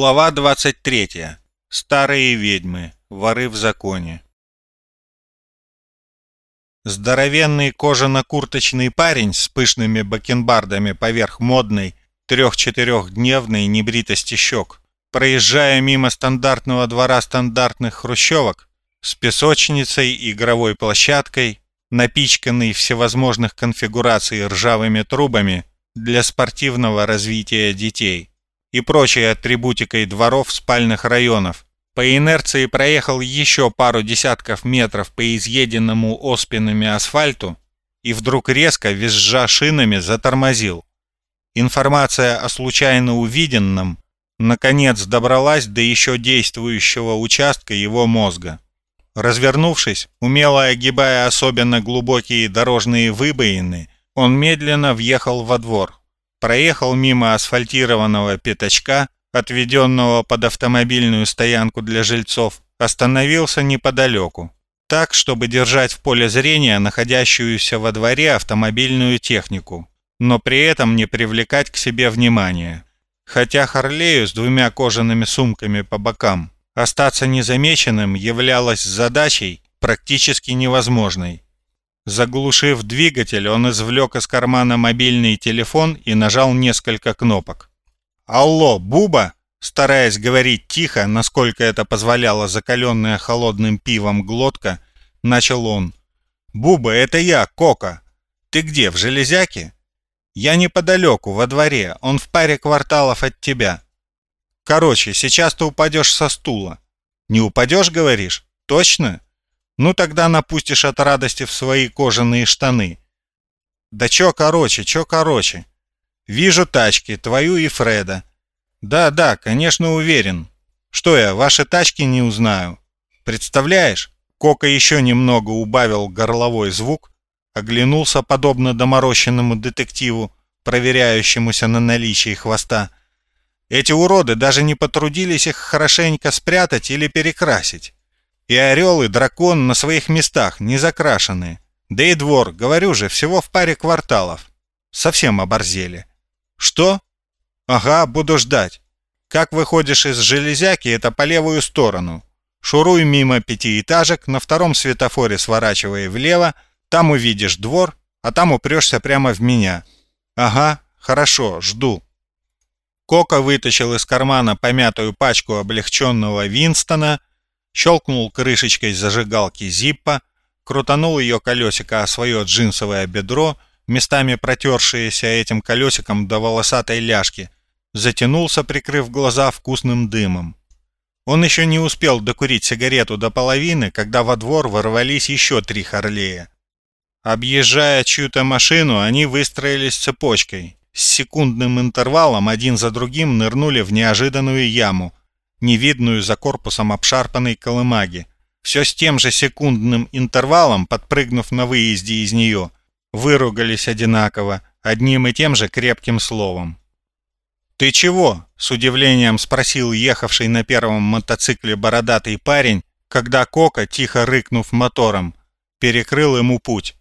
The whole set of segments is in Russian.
Глава 23. Старые ведьмы. Воры в законе. Здоровенный кожано-курточный парень с пышными бакенбардами поверх модной трех-четырехдневной небритости щек, проезжая мимо стандартного двора стандартных хрущевок с песочницей, игровой площадкой, напичканной всевозможных конфигураций ржавыми трубами для спортивного развития детей и прочей атрибутикой дворов спальных районов. По инерции проехал еще пару десятков метров по изъеденному оспинами асфальту и вдруг резко, визжа шинами, затормозил. Информация о случайно увиденном наконец добралась до еще действующего участка его мозга. Развернувшись, умело огибая особенно глубокие дорожные выбоины, он медленно въехал во двор проехал мимо асфальтированного пятачка, отведенного под автомобильную стоянку для жильцов, остановился неподалеку, так, чтобы держать в поле зрения находящуюся во дворе автомобильную технику, но при этом не привлекать к себе внимания. Хотя Харлею с двумя кожаными сумками по бокам остаться незамеченным являлось задачей практически невозможной. Заглушив двигатель, он извлек из кармана мобильный телефон и нажал несколько кнопок. «Алло, Буба!» Стараясь говорить тихо, насколько это позволяла закаленная холодным пивом глотка, начал он. «Буба, это я, Кока. Ты где, в Железяке?» «Я неподалеку, во дворе. Он в паре кварталов от тебя». «Короче, сейчас ты упадешь со стула». «Не упадешь, говоришь? Точно?» Ну тогда напустишь от радости в свои кожаные штаны. Да чё короче, чё короче. Вижу тачки, твою и Фреда. Да, да, конечно, уверен. Что я, ваши тачки не узнаю? Представляешь? Кока еще немного убавил горловой звук, оглянулся подобно доморощенному детективу, проверяющемуся на наличие хвоста. Эти уроды даже не потрудились их хорошенько спрятать или перекрасить. И орел, и дракон на своих местах, не закрашенные. Да и двор, говорю же, всего в паре кварталов. Совсем оборзели. Что? Ага, буду ждать. Как выходишь из железяки, это по левую сторону. Шуруй мимо пятиэтажек, на втором светофоре сворачивай влево, там увидишь двор, а там упрешься прямо в меня. Ага, хорошо, жду. Кока вытащил из кармана помятую пачку облегченного Винстона щелкнул крышечкой зажигалки Зиппа, крутанул ее колесико о свое джинсовое бедро, местами протершееся этим колесиком до волосатой ляжки, затянулся, прикрыв глаза вкусным дымом. Он еще не успел докурить сигарету до половины, когда во двор ворвались еще три Харлея. Объезжая чью-то машину, они выстроились цепочкой. С секундным интервалом один за другим нырнули в неожиданную яму, невидную за корпусом обшарпанной колымаги. Все с тем же секундным интервалом, подпрыгнув на выезде из нее, выругались одинаково, одним и тем же крепким словом. «Ты чего?» — с удивлением спросил ехавший на первом мотоцикле бородатый парень, когда Кока, тихо рыкнув мотором, перекрыл ему путь.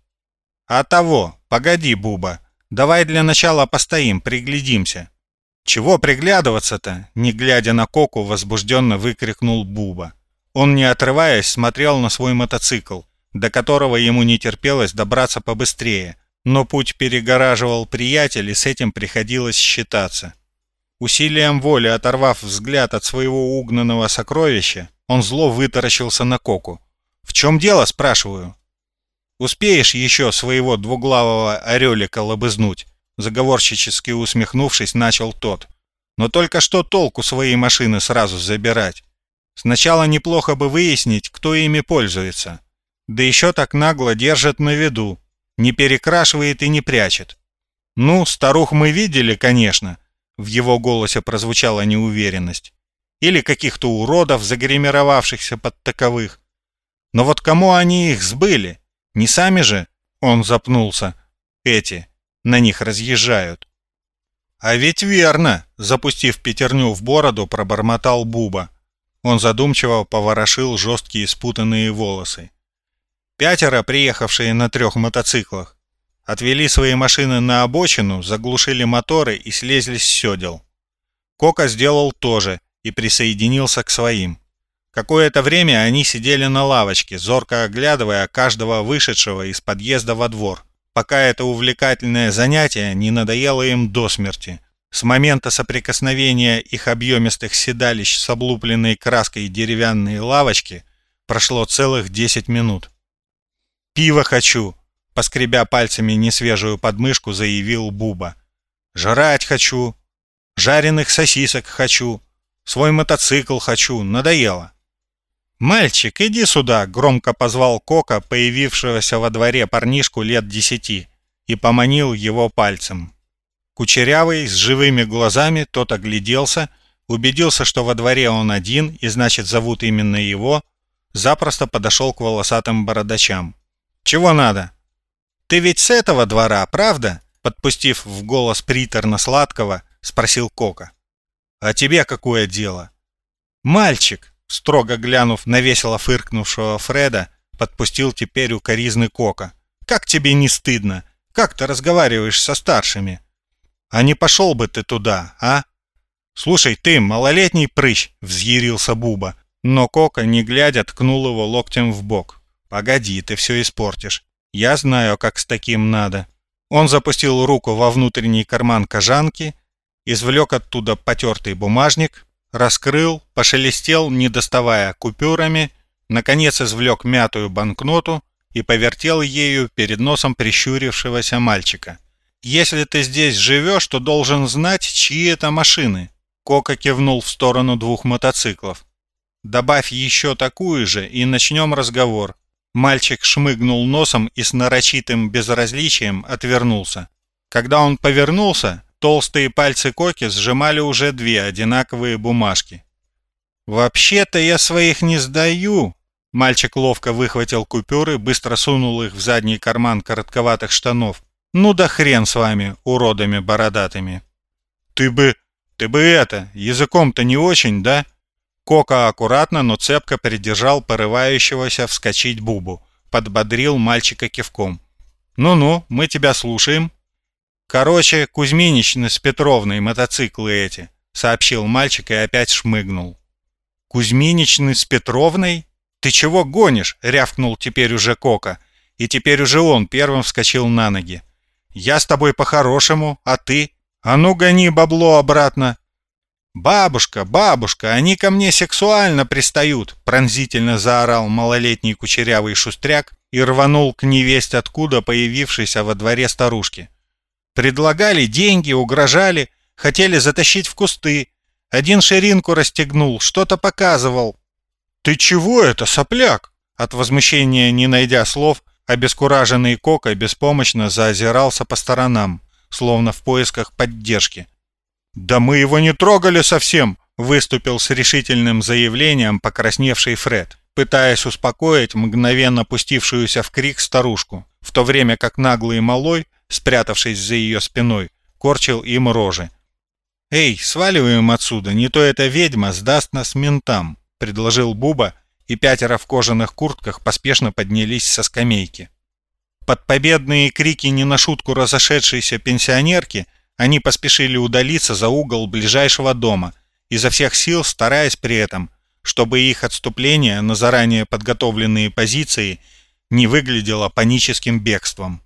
«А того! Погоди, Буба! Давай для начала постоим, приглядимся!» «Чего приглядываться-то?» — не глядя на Коку, возбужденно выкрикнул Буба. Он, не отрываясь, смотрел на свой мотоцикл, до которого ему не терпелось добраться побыстрее, но путь перегораживал приятель, и с этим приходилось считаться. Усилием воли оторвав взгляд от своего угнанного сокровища, он зло вытаращился на Коку. «В чем дело?» — спрашиваю. «Успеешь еще своего двуглавого орелика лобызнуть?» Заговорщически усмехнувшись, начал тот. Но только что толку своей машины сразу забирать? Сначала неплохо бы выяснить, кто ими пользуется. Да еще так нагло держит на виду. Не перекрашивает и не прячет. Ну, старух мы видели, конечно. В его голосе прозвучала неуверенность. Или каких-то уродов, загримировавшихся под таковых. Но вот кому они их сбыли? Не сами же? Он запнулся. Эти на них разъезжают. А ведь верно, запустив пятерню в бороду, пробормотал Буба. Он задумчиво поворошил жесткие спутанные волосы. Пятеро, приехавшие на трех мотоциклах, отвели свои машины на обочину, заглушили моторы и слезли с седел. Кока сделал то же и присоединился к своим. Какое-то время они сидели на лавочке, зорко оглядывая каждого вышедшего из подъезда во двор, пока это увлекательное занятие не надоело им до смерти. С момента соприкосновения их объемистых седалищ с облупленной краской деревянной лавочки прошло целых 10 минут. «Пиво хочу!» — поскребя пальцами несвежую подмышку, заявил Буба. «Жрать хочу! Жареных сосисок хочу! Свой мотоцикл хочу! Надоело!» «Мальчик, иди сюда!» — громко позвал Кока, появившегося во дворе парнишку лет десяти, и поманил его пальцем. Кучерявый, с живыми глазами, тот огляделся, убедился, что во дворе он один, и значит зовут именно его, запросто подошел к волосатым бородачам. «Чего надо?» «Ты ведь с этого двора, правда?» Подпустив в голос приторно-сладкого, спросил Кока. «А тебе какое дело?» «Мальчик!» Строго глянув на весело фыркнувшего Фреда, подпустил теперь укоризный Кока. «Как тебе не стыдно? Как ты разговариваешь со старшими?» «А не пошел бы ты туда, а?» «Слушай, ты, малолетний прыщ!» — взъярился Буба. Но Кока, не глядя, ткнул его локтем в бок. «Погоди, ты все испортишь. Я знаю, как с таким надо». Он запустил руку во внутренний карман кожанки, извлек оттуда потертый бумажник, раскрыл, пошелестел, не доставая купюрами, наконец извлек мятую банкноту и повертел ею перед носом прищурившегося мальчика. «Если ты здесь живешь, то должен знать, чьи это машины». Кока кивнул в сторону двух мотоциклов. «Добавь еще такую же, и начнем разговор». Мальчик шмыгнул носом и с нарочитым безразличием отвернулся. Когда он повернулся, Толстые пальцы Коки сжимали уже две одинаковые бумажки. «Вообще-то я своих не сдаю!» Мальчик ловко выхватил купюры, быстро сунул их в задний карман коротковатых штанов. «Ну да хрен с вами, уродами бородатыми!» «Ты бы... ты бы это, языком-то не очень, да?» Кока аккуратно, но цепко придержал порывающегося вскочить Бубу. Подбодрил мальчика кивком. «Ну-ну, мы тебя слушаем». «Короче, Кузьминичны с Петровной мотоциклы эти», — сообщил мальчик и опять шмыгнул. «Кузьминичны с Петровной? Ты чего гонишь?» — рявкнул теперь уже Кока. И теперь уже он первым вскочил на ноги. «Я с тобой по-хорошему, а ты? А ну гони бабло обратно!» «Бабушка, бабушка, они ко мне сексуально пристают!» пронзительно заорал малолетний кучерявый шустряк и рванул к невесть откуда появившейся во дворе старушки. Предлагали деньги, угрожали, хотели затащить в кусты. Один ширинку расстегнул, что-то показывал. «Ты чего это, сопляк?» От возмущения, не найдя слов, обескураженный Кока беспомощно заозирался по сторонам, словно в поисках поддержки. «Да мы его не трогали совсем!» выступил с решительным заявлением покрасневший Фред, пытаясь успокоить мгновенно пустившуюся в крик старушку, в то время как наглый малой спрятавшись за ее спиной, корчил им рожи. «Эй, сваливаем отсюда, не то эта ведьма сдаст нас ментам», — предложил Буба, и пятеро в кожаных куртках поспешно поднялись со скамейки. Под победные крики не на шутку разошедшейся пенсионерки они поспешили удалиться за угол ближайшего дома, изо всех сил стараясь при этом, чтобы их отступление на заранее подготовленные позиции не выглядело паническим бегством.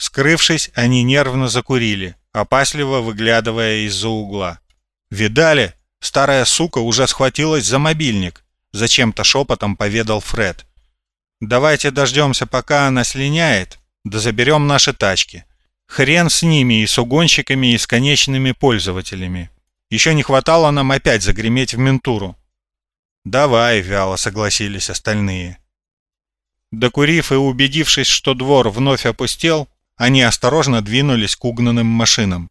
Скрывшись, они нервно закурили, опасливо выглядывая из-за угла. «Видали? Старая сука уже схватилась за мобильник», — зачем-то шепотом поведал Фред. «Давайте дождемся, пока она слиняет, да заберем наши тачки. Хрен с ними и с угонщиками, и с конечными пользователями. Еще не хватало нам опять загреметь в ментуру». «Давай», — вяло согласились остальные. Докурив и убедившись, что двор вновь опустел, они осторожно двинулись к угнанным машинам.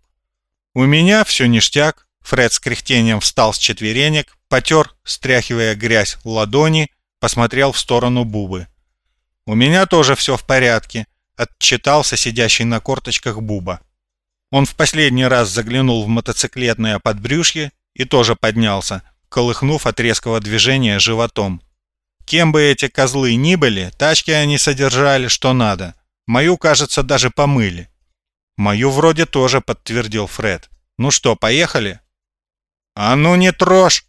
«У меня все ништяк», Фред с кряхтением встал с четверенек, потер, стряхивая грязь, ладони, посмотрел в сторону Бубы. «У меня тоже все в порядке», — отчитался сидящий на корточках Буба. Он в последний раз заглянул в мотоциклетное подбрюшье и тоже поднялся, колыхнув от резкого движения животом. Кем бы эти козлы ни были, тачки они содержали что надо. Мою, кажется, даже помыли. Мою вроде тоже, подтвердил Фред. Ну что, поехали? А ну не трожь!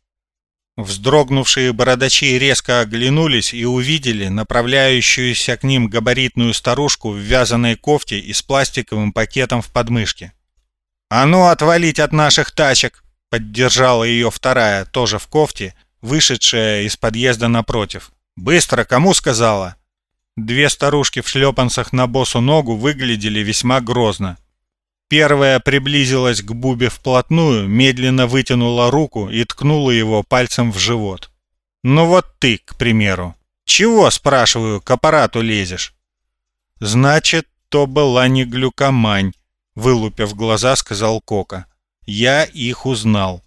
Вздрогнувшие бородачи резко оглянулись и увидели направляющуюся к ним габаритную старушку в вязаной кофте и с пластиковым пакетом в подмышке. «А ну, отвалить от наших тачек!» — поддержала ее вторая, тоже в кофте, вышедшая из подъезда напротив. «Быстро, кому сказала?» Две старушки в шлепанцах на босу ногу выглядели весьма грозно. Первая приблизилась к Бубе вплотную, медленно вытянула руку и ткнула его пальцем в живот. «Ну вот ты, к примеру. Чего, спрашиваю, к аппарату лезешь?» «Значит, то была не глюкомань», — вылупив глаза, сказал Кока. «Я их узнал».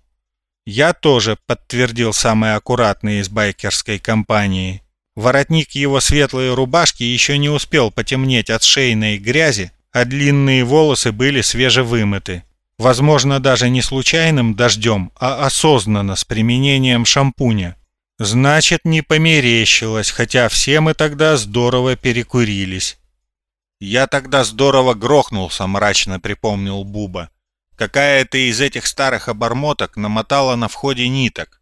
«Я тоже», — подтвердил самый аккуратный из байкерской компании. Воротник его светлой рубашки еще не успел потемнеть от шейной грязи, а длинные волосы были свежевымыты. Возможно, даже не случайным дождем, а осознанно, с применением шампуня. Значит, не померещилось, хотя все мы тогда здорово перекурились. «Я тогда здорово грохнулся», — мрачно припомнил Буба. «Какая-то из этих старых обормоток намотала на входе ниток».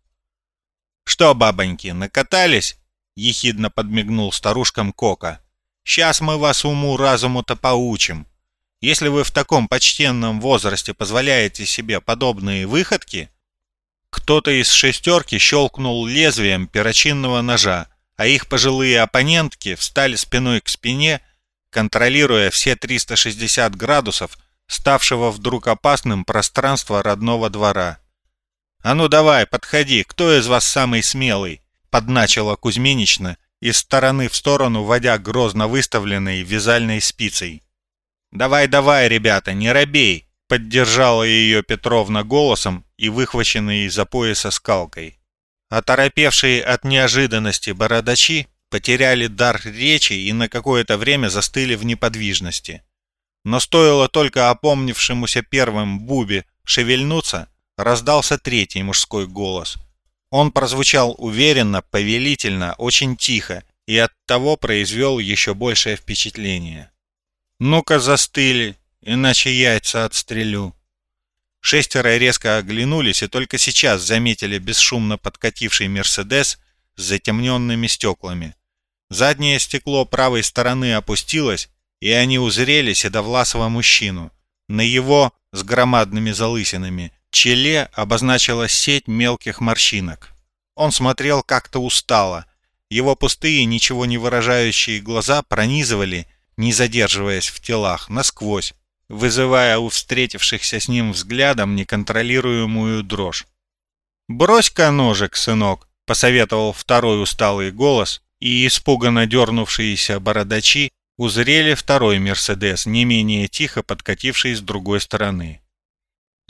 «Что, бабоньки, накатались?» — ехидно подмигнул старушкам Кока. Сейчас мы вас уму-разуму-то поучим. Если вы в таком почтенном возрасте позволяете себе подобные выходки, кто-то из шестерки щелкнул лезвием перочинного ножа, а их пожилые оппонентки встали спиной к спине, контролируя все 360 градусов ставшего вдруг опасным пространства родного двора. «А ну давай, подходи, кто из вас самый смелый?» — подначила Кузьминична, из стороны в сторону, водя грозно выставленной вязальной спицей. «Давай, давай, ребята, не робей!» — поддержала ее Петровна голосом и выхваченной из-за пояса скалкой. Оторопевшие от неожиданности бородачи потеряли дар речи и на какое-то время застыли в неподвижности. Но стоило только опомнившемуся первым Бубе шевельнуться, раздался третий мужской голос — он прозвучал уверенно, повелительно, очень тихо и оттого произвел еще большее впечатление. «Ну-ка застыли, иначе яйца отстрелю». Шестеро резко оглянулись и только сейчас заметили бесшумно подкативший «Мерседес» с затемненными стеклами. Заднее стекло правой стороны опустилось, и они узрели седовласого мужчину. На его, с громадными залысинами, челе обозначилась сеть мелких морщинок. Он смотрел как-то устало. Его пустые, ничего не выражающие глаза пронизывали, не задерживаясь в телах, насквозь, вызывая у встретившихся с ним взглядом неконтролируемую дрожь. «Брось-ка ножик, сынок», — посоветовал второй усталый голос, и испуганно дернувшиеся бородачи узрели второй «Мерседес», не менее тихо подкативший с другой стороны.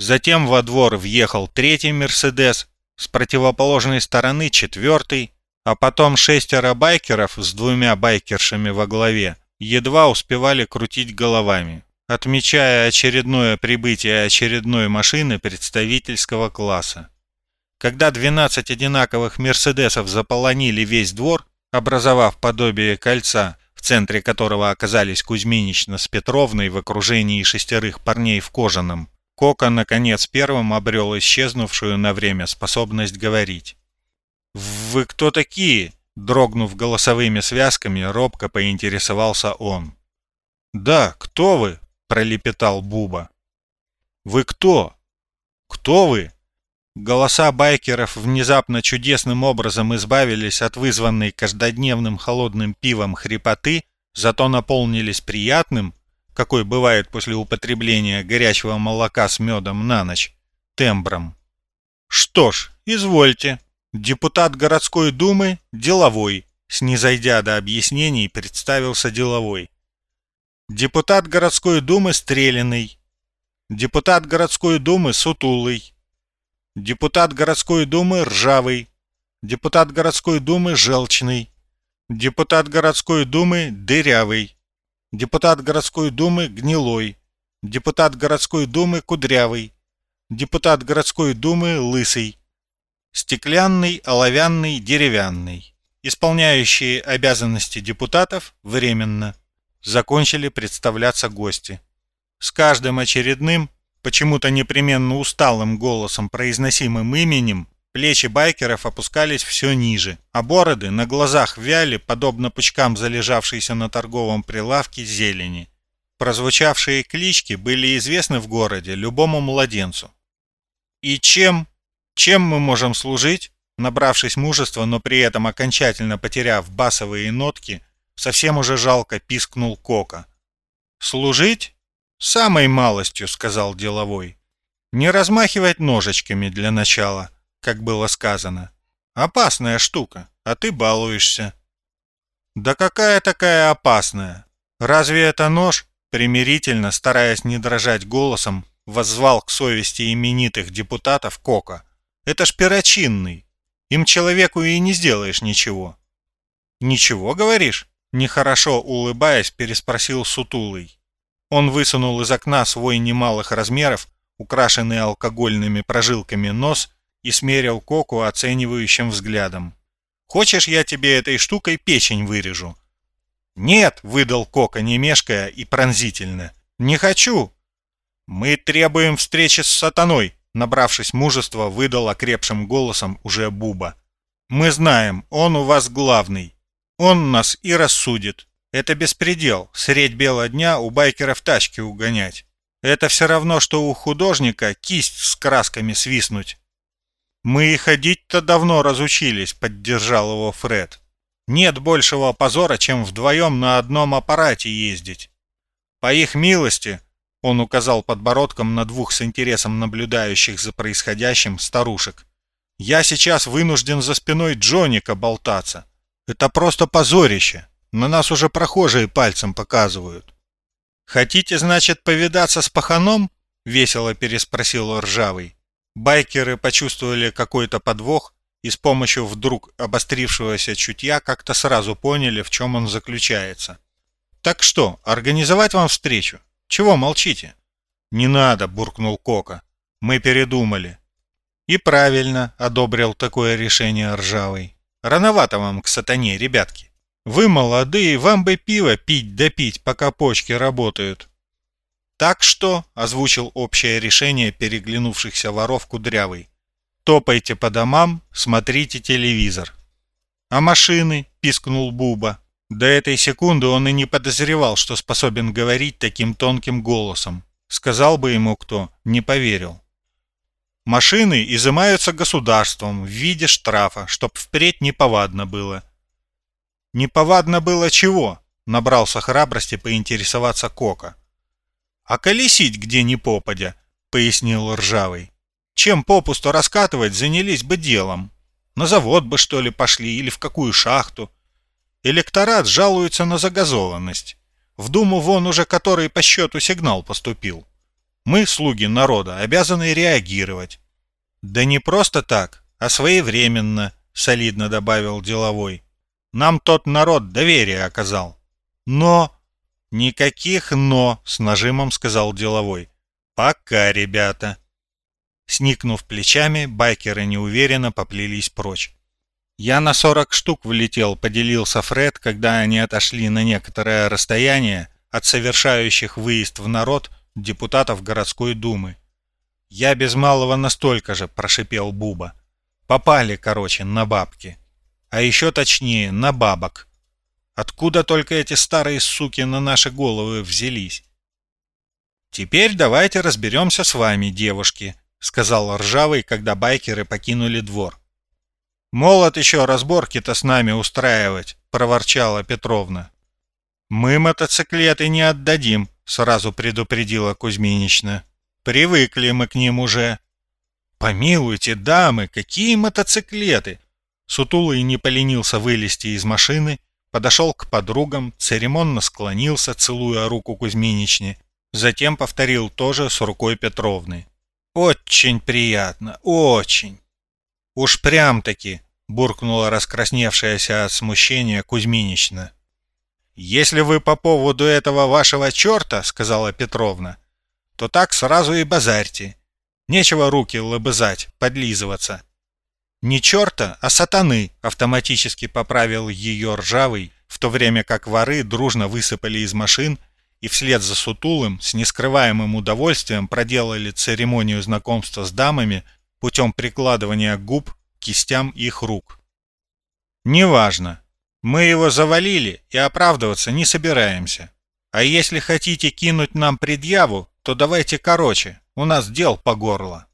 Затем во двор въехал третий «Мерседес», с противоположной стороны четвертый, а потом шестеро байкеров с двумя байкершами во главе едва успевали крутить головами, отмечая очередное прибытие очередной машины представительского класса. Когда 12 одинаковых «Мерседесов» заполонили весь двор, образовав подобие кольца, в центре которого оказались Кузьминична с Петровной в окружении шестерых парней в кожаном, Кока, наконец, первым обрел исчезнувшую на время способность говорить. «Вы кто такие?» Дрогнув голосовыми связками, робко поинтересовался он. «Да, кто вы?» — пролепетал Буба. «Вы кто? Кто вы?» Голоса байкеров внезапно чудесным образом избавились от вызванной каждодневным холодным пивом хрипоты, зато наполнились приятным, какой бывает после употребления горячего молока с медом на ночь, тембром. Что ж, извольте. Депутат городской думы деловой, снизойдя до объяснений, представился деловой. Депутат городской думы Стреляный. Депутат городской думы Сутулый. Депутат городской думы Ржавый. Депутат городской думы Желчный. Депутат городской думы Дырявый депутат городской думы Гнилой, депутат городской думы Кудрявый, депутат городской думы Лысый, стеклянный, оловянный, деревянный, исполняющие обязанности депутатов временно. Закончили представляться гости. С каждым очередным, почему-то непременно усталым голосом произносимым именем, Плечи байкеров опускались все ниже, а бороды на глазах вяли, подобно пучкам залежавшейся на торговом прилавке зелени. Прозвучавшие клички были известны в городе любому младенцу. «И чем? Чем мы можем служить?» Набравшись мужества, но при этом окончательно потеряв басовые нотки, совсем уже жалко пискнул Кока. «Служить? Самой малостью», — сказал деловой. «Не размахивать ножичками для начала, как было сказано. Опасная штука, а ты балуешься». «Да какая такая опасная? Разве это нож?» Примирительно, стараясь не дрожать голосом, воззвал к совести именитых депутатов Кока. «Это ж перочинный. Им человеку и не сделаешь ничего». «Ничего, говоришь?» Нехорошо улыбаясь, переспросил Сутулый. Он высунул из окна свой немалых размеров, украшенный алкогольными прожилками нос, и смерил Коку оценивающим взглядом. «Хочешь, я тебе этой штукой печень вырежу?» «Нет!» — выдал Кока, не мешкая и пронзительно. «Не хочу!» «Мы требуем встречи с сатаной!» Набравшись мужества, выдал окрепшим голосом уже Буба. «Мы знаем, он у вас главный. Он нас и рассудит. Это беспредел, средь бела дня у байкеров тачки угонять. Это все равно, что у художника кисть с красками свистнуть». «Мы и ходить-то давно разучились», — поддержал его Фред. «Нет большего позора, чем вдвоем на одном аппарате ездить. По их милости, он указал подбородком на двух с интересом наблюдающих за происходящим старушек. «Я сейчас вынужден за спиной Джоника болтаться. Это просто позорище. На нас уже прохожие пальцем показывают». «Хотите, значит, повидаться с паханом?» — весело переспросил Ржавый. Байкеры почувствовали какой-то подвох и с помощью вдруг обострившегося чутья как-то сразу поняли, в чем он заключается. «Так что, организовать вам встречу?» Чего молчите?» «Не надо», — буркнул Кока. «Мы передумали». «И правильно», — одобрил такое решение Ржавый. «Рановато вам к сатане, ребятки. Вы молодые, вам бы пиво пить да пить, пока почки работают». «Так что», — озвучил общее решение переглянувшихся воров Кудрявый, «топайте по домам, смотрите телевизор». «А машины?» — пискнул Буба. До этой секунды он и не подозревал, что способен говорить таким тонким голосом. Сказал бы ему кто, не поверил. Машины изымаются государством в виде штрафа, чтоб впредь неповадно было. Неповадно было чего? Набрался храбрости поинтересоваться Кока. А колесить где ни попадя, пояснил Ржавый. Чем попусту раскатывать, занялись бы делом. На завод бы что ли пошли или в какую шахту. Электорат жалуется на загазованность. В Думу вон уже который по счету сигнал поступил. Мы, слуги народа, обязаны реагировать. Да не просто так, а своевременно, солидно добавил деловой. Нам тот народ доверие оказал. Но... Никаких «но», с нажимом сказал деловой. Пока, ребята. Сникнув плечами, байкеры неуверенно поплелись прочь. «Я на сорок штук влетел», — поделился Фред, когда они отошли на некоторое расстояние от совершающих выезд в народ депутатов городской думы. «Я без малого настолько же», — прошипел Буба. «Попали, короче, на бабки. А еще точнее, на бабок. Откуда только эти старые суки на наши головы взялись?» «Теперь давайте разберемся с вами, девушки», — сказал Ржавый, когда байкеры покинули двор. «Молот еще разборки-то с нами устраивать», — проворчала Петровна. «Мы мотоциклеты не отдадим», — сразу предупредила Кузьминична. «Привыкли мы к ним уже». «Помилуйте, дамы, какие мотоциклеты!» Сутулый не поленился вылезти из машины, подошел к подругам, церемонно склонился, целуя руку Кузьминичне, затем повторил тоже с рукой Петровны. «Очень приятно, очень!» «Уж прям-таки!» — буркнула раскрасневшаяся от смущения Кузьминична. «Если вы по поводу этого вашего черта, — сказала Петровна, — то так сразу и базарьте. Нечего руки лобызать, подлизываться». «Не черта, а сатаны!» — автоматически поправил ее ржавый, в то время как воры дружно высыпали из машин и вслед за сутулым с нескрываемым удовольствием проделали церемонию знакомства с дамами путем прикладывания губ кистям их рук. «Неважно. Мы его завалили и оправдываться не собираемся. А если хотите кинуть нам предъяву, то давайте короче, у нас дел по горло».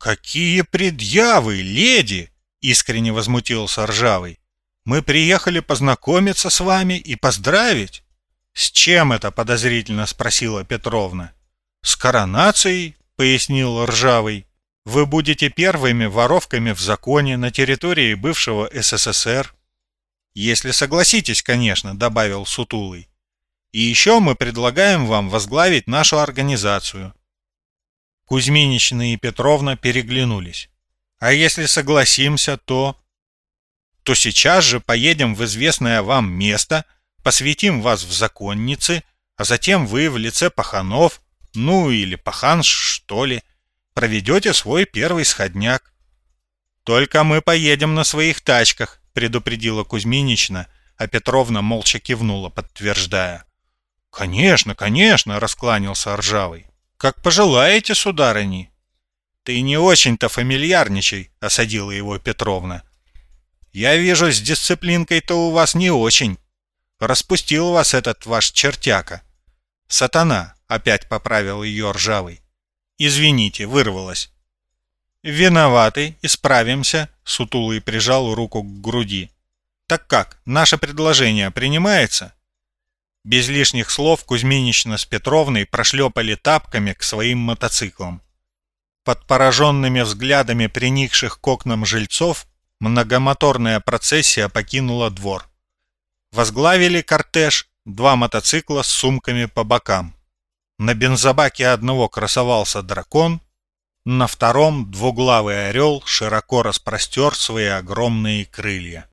«Какие предъявы, леди!» — искренне возмутился Ржавый. «Мы приехали познакомиться с вами и поздравить». «С чем это?» — подозрительно спросила Петровна. «С коронацией», — пояснил Ржавый. «Вы будете первыми воровками в законе на территории бывшего СССР». «Если согласитесь, конечно», — добавил Сутулый. «И еще мы предлагаем вам возглавить нашу организацию. Кузьминична и Петровна переглянулись. «А если согласимся, то...» «То сейчас же поедем в известное вам место, посвятим вас в законницы, а затем вы в лице паханов, ну или паханш, что ли, проведете свой первый сходняк». «Только мы поедем на своих тачках», — предупредила Кузьминична, а Петровна молча кивнула, подтверждая. «Конечно, конечно», — раскланялся Ржавый. «Как пожелаете, сударыни». «Ты не очень-то фамильярничай», — осадила его Петровна. «Я вижу, с дисциплинкой-то у вас не очень. Распустил вас этот ваш чертяка». «Сатана», — опять поправил ее ржавый. «Извините, вырвалась». «Виноваты, исправимся», — Сутулый прижал руку к груди. «Так как, наше предложение принимается?» Без лишних слов Кузьминична с Петровной прошлепали тапками к своим мотоциклам. Под пораженными взглядами приникших к окнам жильцов многомоторная процессия покинула двор. Возглавили кортеж два мотоцикла с сумками по бокам. На бензобаке одного красовался дракон, на втором двуглавый орел широко распростер свои огромные крылья.